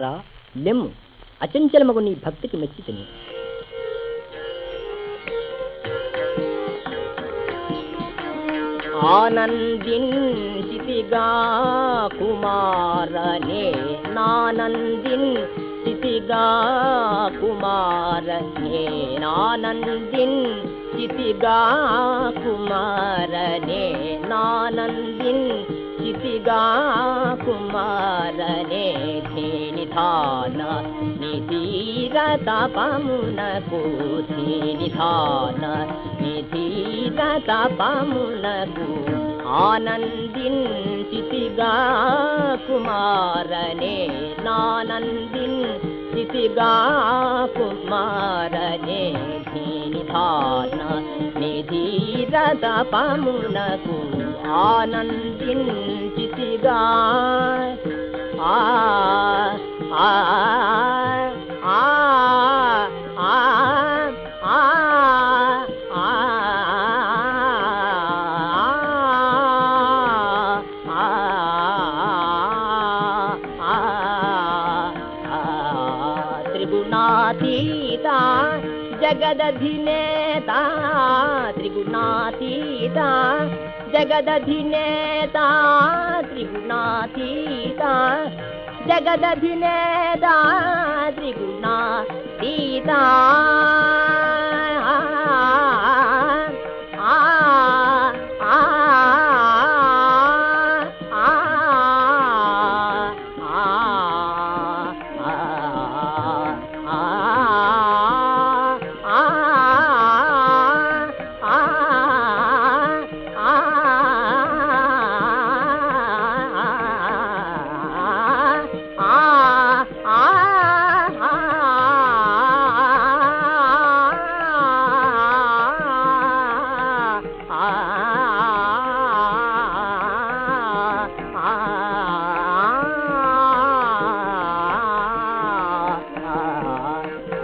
రా లెమ్ము అచంచలమగు నీ భక్తికి మెచ్చితిని ఆనందించితిగా కుమారనే నానందిన్ నానందించితిగా కుమారనే నానందిన్ నానందించితిగా కుమారనే నానందిన్ నానందించితిగా కుమారనే నిధాన నిధీర తపమునకు నిధాన నిధీర తపమునకు ఆనందించితిగా కుమారనే నానందించితిగా కుమారనే నిధాన నిధీర తపమునకు ఆనందించితిగా. ఆ त्रिगुणातीता जगदधिनेता त्रिगुणातीता जगदधिनेता त्रिगुणातीता जगदधिनेदा त्रिगुणा सीता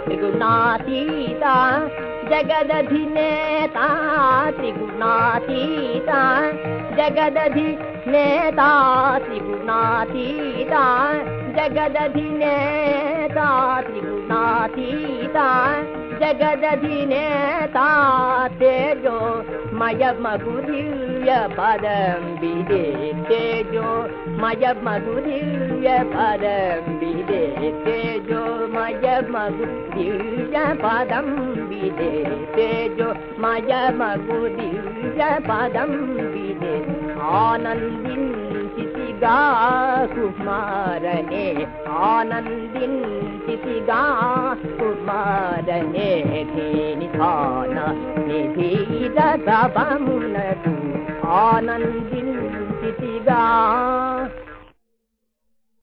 त्रिगुणातीता जगदधिनेता त्रिगुणातीता जगदधि नेता त्रिगुणा जगदधि नेता ಜಗದಧಿನೇ ತೇಜೋ ಮಯ ಮಗುದಿವ್ಯ ಪದಂಬಿದೆ ತೇಜೋ ಮಯ ಮಗುದಿವ್ಯ ಪದಂಬಿದೆ ತೇಜೋ ಮಯ ಮಗುದಿವ್ಯ ಪದಂಬಿದೆ ತೇಜೋ ಮಯ ಮಗುದಿವ್ಯ ಪದಂಬಿದೆ ಆನಂದಿನ್ ಸಿಸಿಗಾ ಕುಮಾರನೇ ಆನಂದಿನ್ ಸಿಸಿಗಾ పదం విదే ఆనందించితిగా కుమారనే ఆనందించితిగా